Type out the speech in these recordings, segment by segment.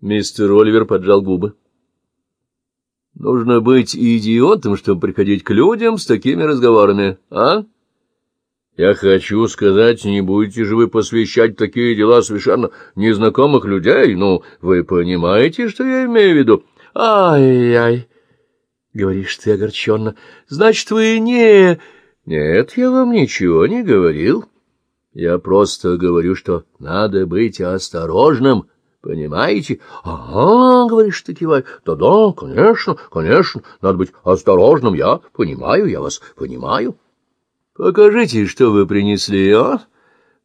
Мистер Оливер поджал губы. Нужно быть идиотом, чтобы приходить к людям с такими разговорами, а? Я хочу сказать, не будете же вы посвящать такие дела совершенно незнакомых людей. Ну, вы понимаете, что я имею в виду? Ай-яй, — говоришь ты огорченно, — значит, вы не... Нет, я вам ничего не говорил. Я просто говорю, что надо быть осторожным, понимаете? — Ага, — говоришь ты, кивай, да — да-да, конечно, конечно, надо быть осторожным, я понимаю, я вас понимаю. — Покажите, что вы принесли, а?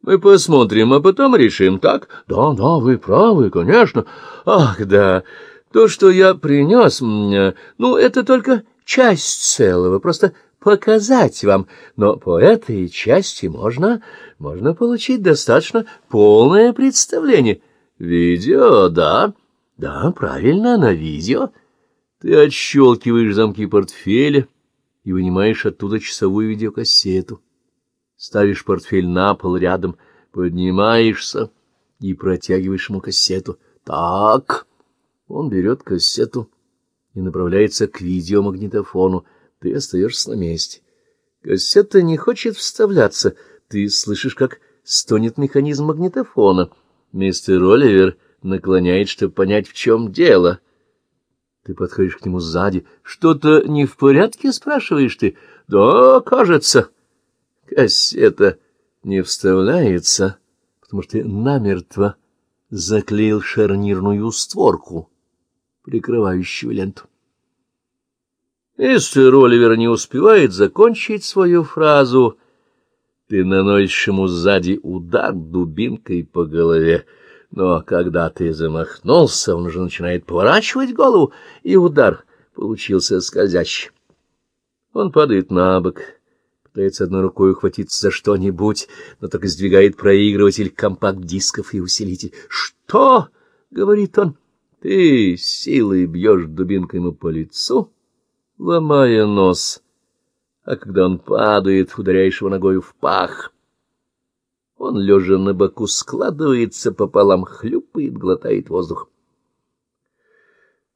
Мы посмотрим, а потом решим, так? Да, да, вы правы, конечно. Ах, да, то, что я принес, ну, это только часть целого, просто показать вам, но по этой части можно, можно получить достаточно полное представление. Видео, да? Да, правильно, на видео. Ты отщелкиваешь замки портфеля и вынимаешь оттуда часовую видеокассету. Ставишь портфель на пол рядом, поднимаешься и протягиваешь ему кассету. Так, он берет кассету и направляется к видеомагнитофону, ты остаешься на месте. Кассета не хочет вставляться, ты слышишь, как стонет механизм магнитофона. Мистер Оливер наклоняет, чтобы понять, в чем дело. Ты подходишь к нему сзади. «Что-то не в порядке?» — спрашиваешь ты. «Да, кажется». Кассета не вставляется, потому что ты намертво заклеил шарнирную створку, прикрывающую ленту. Мистер Оливер не успевает закончить свою фразу. Ты наносишь ему сзади удар дубинкой по голове. Но когда ты замахнулся, он уже начинает поворачивать голову, и удар получился скользящий. Он падает на бок, пытается одной рукой ухватиться за что-нибудь, но только сдвигает проигрыватель компакт-дисков и усилитель. «Что?» — говорит он. «Ты силой бьешь дубинкой ему по лицу?» ломая нос, а когда он падает, ударяешь его ногою в пах. Он, лежа на боку, складывается пополам, хлюпает, глотает воздух.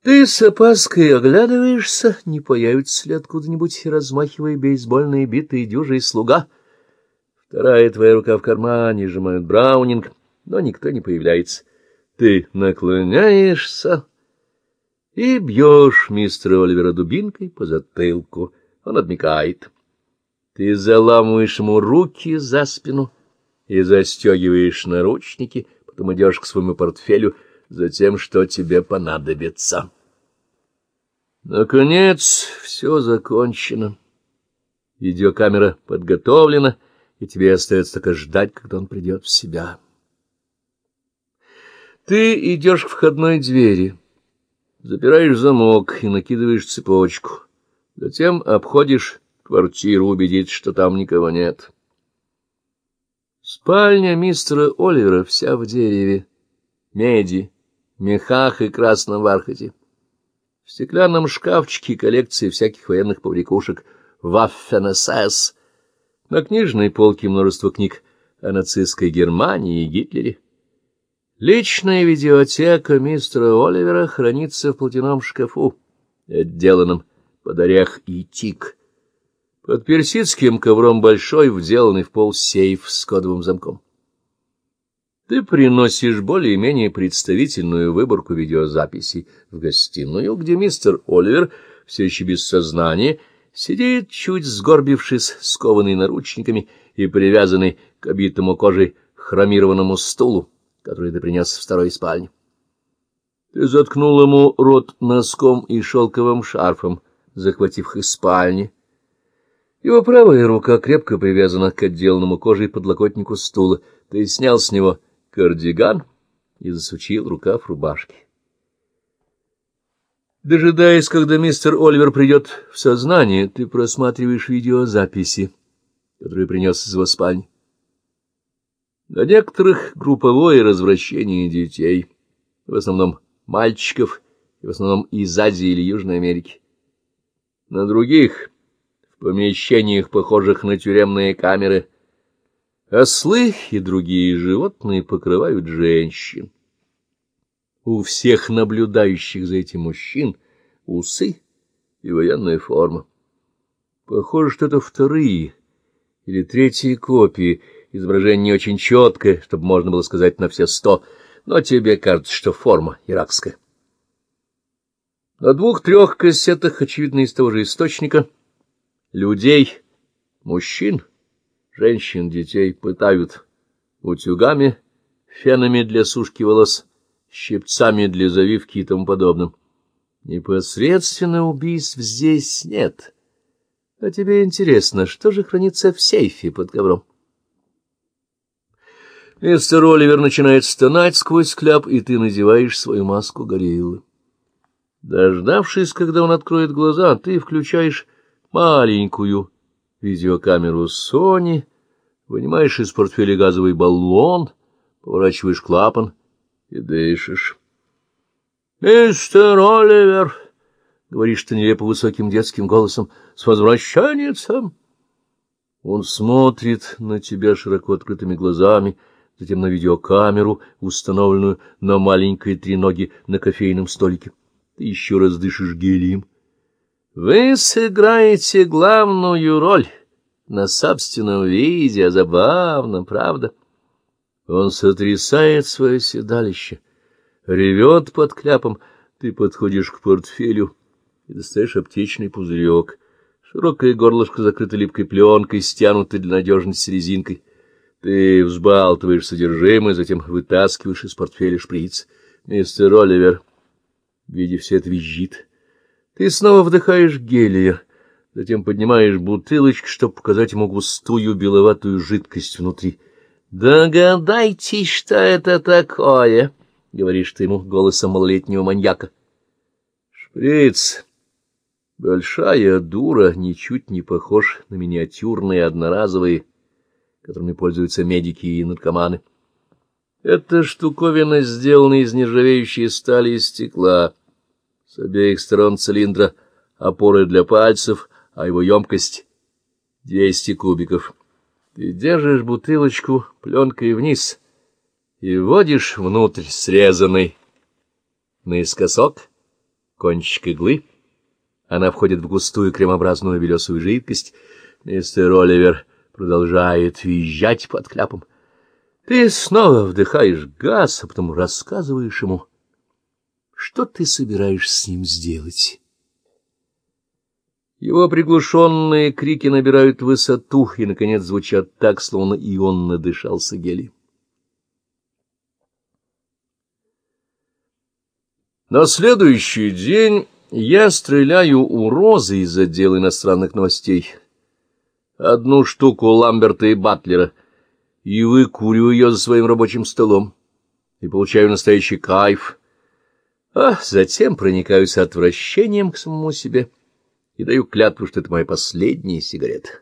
Ты с опаской оглядываешься, не появится ли откуда-нибудь, размахивая бейсбольные биты и слуга. Вторая твоя рука в кармане, сжимает браунинг, но никто не появляется. Ты наклоняешься и бьешь мистера Оливера дубинкой по затылку. Он обмикает. Ты заламываешь ему руки за спину и застегиваешь наручники, потом идешь к своему портфелю за тем, что тебе понадобится. Наконец, все закончено. Видеокамера подготовлена, и тебе остается только ждать, когда он придет в себя. Ты идешь к входной двери. Запираешь замок и накидываешь цепочку. Затем обходишь квартиру, убедиться, что там никого нет. Спальня мистера Оливера вся в дереве, меди, мехах и красном бархате. В стеклянном шкафчике коллекции всяких военных побрякушек Waffen-СС. На книжной полке множество книг о нацистской Германии и Гитлере. Личная видеотека мистера Оливера хранится в платяном шкафу, отделанном под орех и тик. Под персидским ковром большой, вделанный в пол сейф с кодовым замком. Ты приносишь более-менее представительную выборку видеозаписей в гостиную, где мистер Оливер, все еще без сознания, сидит, чуть сгорбившись, скованный наручниками и привязанный к обитому кожей хромированному стулу который ты принес в второй спальне. Ты заткнул ему рот носком и шелковым шарфом, захватив их из спальни. Его правая рука крепко привязана к отделанному кожей подлокотнику стула. Ты снял с него кардиган и засучил рукав рубашки. Дожидаясь, когда мистер Оливер придет в сознание, ты просматриваешь видеозаписи, которые принес из его спальни. Для некоторых групповое развращение детей, в основном мальчиков, в основном из Азии или Южной Америки. На других, в помещениях, похожих на тюремные камеры, ослы и другие животные покрывают женщин. У всех наблюдающих за этим мужчин усы и военная форма. Похоже, что это вторые или третьи копии. Изображение не очень четкое, чтобы можно было сказать на все сто, но тебе кажется, что форма иракская. На двух-трех кассетах, очевидно, из того же источника, людей, мужчин, женщин, детей пытают утюгами, фенами для сушки волос, щипцами для завивки и тому подобным. Непосредственно убийств здесь нет. А тебе интересно, что же хранится в сейфе под ковром? Мистер Оливер начинает стонать сквозь кляп, и ты надеваешь свою маску гориллы. Дождавшись, когда он откроет глаза, ты включаешь маленькую видеокамеру Sony, вынимаешь из портфеля газовый баллон, поворачиваешь клапан и дышишь. — Мистер Оливер! — говоришь ты нелепо высоким детским голосом. — С возвращенцем! Он смотрит на тебя широко открытыми глазами, затем на видеокамеру, установленную на маленькой треноге на кофейном столике. Ты еще раз дышишь гелием. Вы сыграете главную роль на собственном виде, забавно, правда? Он сотрясает свое седалище, ревет под кляпом. Ты подходишь к портфелю и достаешь аптечный пузырек. Широкое горлышко закрыто липкой пленкой, стянутой для надежности резинкой. Ты взбалтываешь содержимое, затем вытаскиваешь из портфеля шприц. Мистер Оливер, видя все это, визжит. Ты снова вдыхаешь гелия, затем поднимаешь бутылочку, чтобы показать ему густую беловатую жидкость внутри. «Догадайтесь, что это такое!» — говоришь ты ему голосом малолетнего маньяка. Шприц, большая дура, ничуть не похож на миниатюрные одноразовые, которыми пользуются медики и наркоманы. Эта штуковина сделана из нержавеющей стали и стекла. С обеих сторон цилиндра опоры для пальцев, а его емкость — 200 кубиков. Ты держишь бутылочку пленкой вниз и вводишь внутрь срезанный наискосок кончик иглы. Она входит в густую кремообразную белесую жидкость. Мистер Оливер продолжает визжать под кляпом. Ты снова вдыхаешь газ, а потом рассказываешь ему что ты собираешься с ним сделать? Его приглушенные крики набирают высоту и, наконец, звучат так, словно и он надышался гелием. На следующий день я стреляю у Розы из отдела иностранных новостей. Одну штуку Ламберта и Батлера, и выкуриваю ее за своим рабочим столом, и получаю настоящий кайф — а затем проникаюсь отвращением к самому себе и даю клятву, что это моя последняя сигарета.